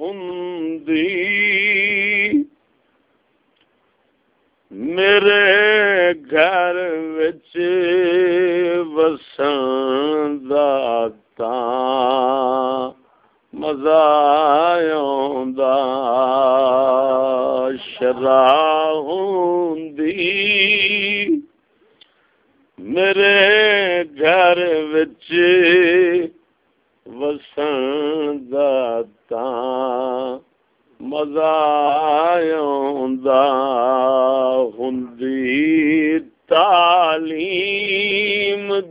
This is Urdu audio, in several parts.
ہندی میرے گھر وچ وسن دتا مزہ آ شرا میرے گھر وچ وسن دتا مزہ ہندی تعلیم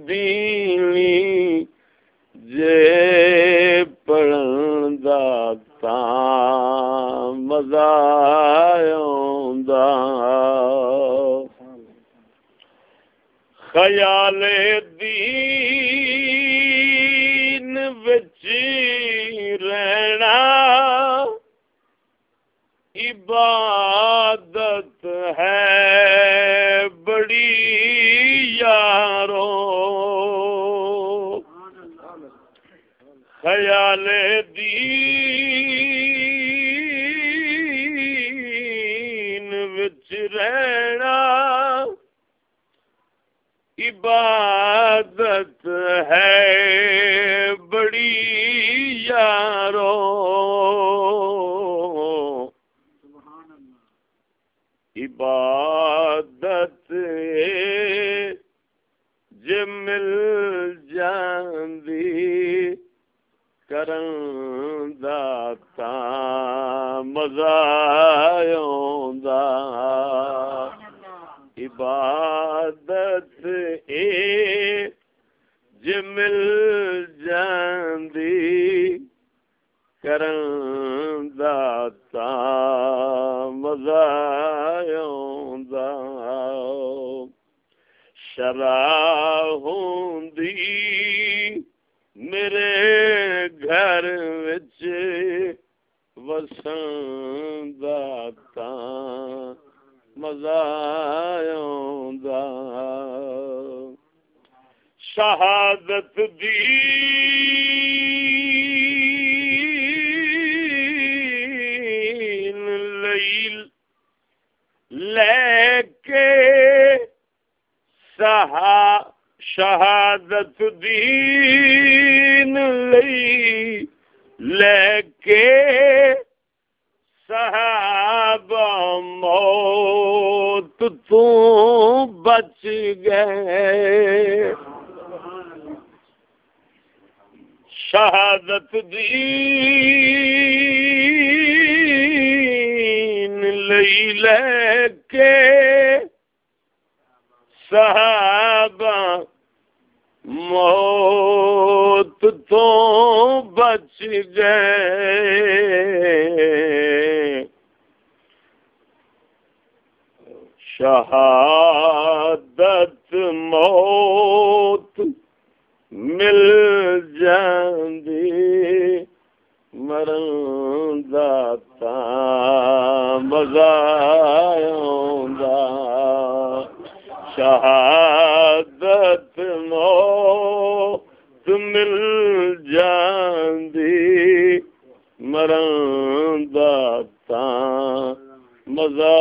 دینی جے پڑھن دتا مزہ خیال دین عبادت ہے بڑی یارو خیال دین وچ رہنا عبادت ہے بڑی یارو عبادت ج مل جاندی کرن داتا مزہ عبادت اے ج مل جاندی کرن داتا مزہ شرا ہوندی میرے گھر وچ وسن داتا مزہ شہادت دی شہادت دین لئی لے کے صحاب موت تو بچ گئے۔ شہادت دی لے کے صحابہ موت تو بچ گئے شہادت موت مل جاندی مرن داتا مزہ شہادت موت مرن داتا مزہ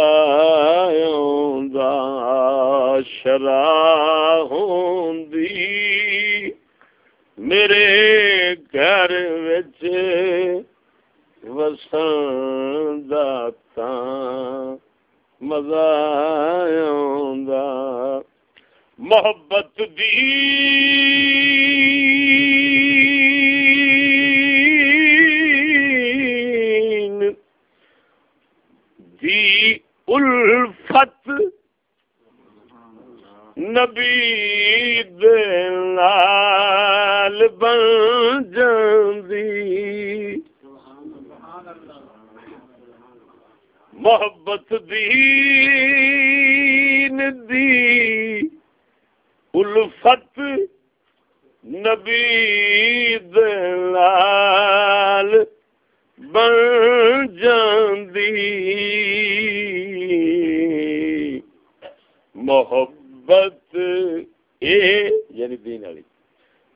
شرا ہوندی۔ میرے گھر وچ وسن داتا مزہ محبت دی۔ الفت نبی دال بن جاندی۔ محبت دین دی۔ الفت نبی دلال بن محبت، اے یعنی دین والی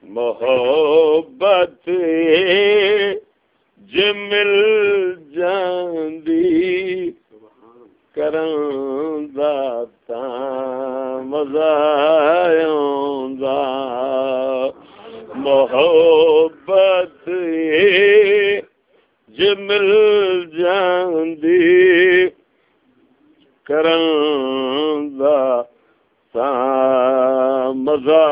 محبت، اے ج مل جاندی کرن داتا مزہ آندا محبت ج مل جاندی کرن مزہ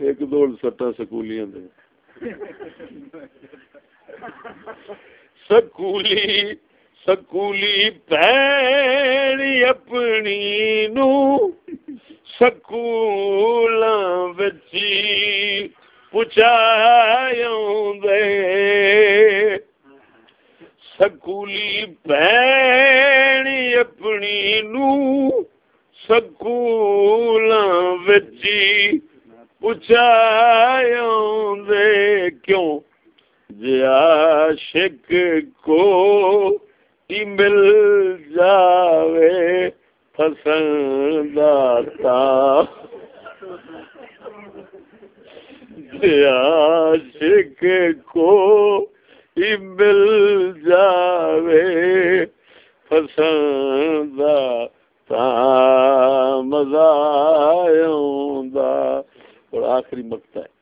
ایک دو سٹا سکولیاں دے۔ سکولی سکولی پیڑی اپنی نو سکولاں بچی پچاؤں دے سکولی پیڑی اپنی نو سکولاں بچی پچھاؤں دے کیوں؟ جی عاشق کو ہی مل جاوے پسند آتا عاشق کو ہی مل جاوے۔ پسند آتا مزہ آؤں اور آخری مکتا ہے۔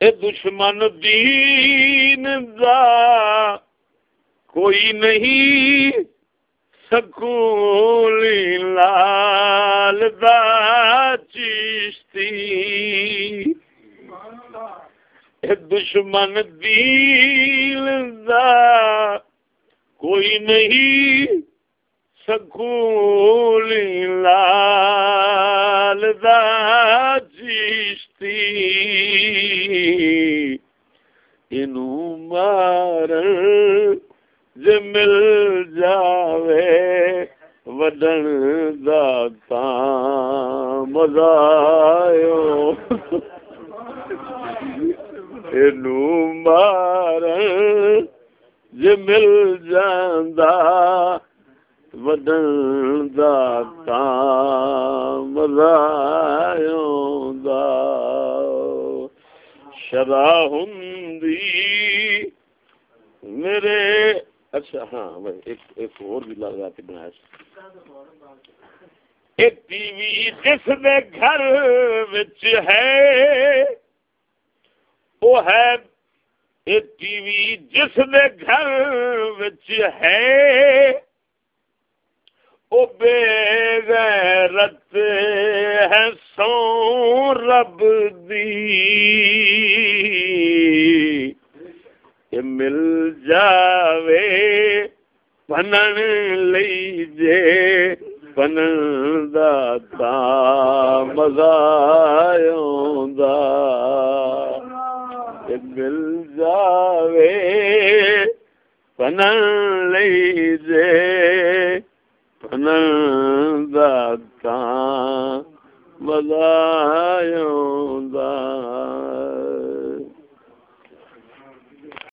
اے دشمن دین دا کوئی نہیں سکولی دا چیشتی۔ دشمن دین دا کوئی نہیں، سکول لال دا چیشتی۔ انو مار ج مل جاوے۔ وڈن داتا مزہ اینو مار ج مل جاندا۔ ودن دا مزہ دا شرا ہوں میرے۔ اچھا ہاں ایک ایک اور بھی لگا کے بنایا۔ ٹی وی جس میں گھر وچ ہے وہ ہے۔ ایک ٹی وی جس میں گھر وچ ہے، او بے غیرت ہے سو رب دی۔ پنن لئی جے پنن دا مزہ آوندا یہ مل جاوے پنن لئی جے بنن دا تا دتا مزہ